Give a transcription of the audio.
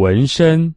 纹身。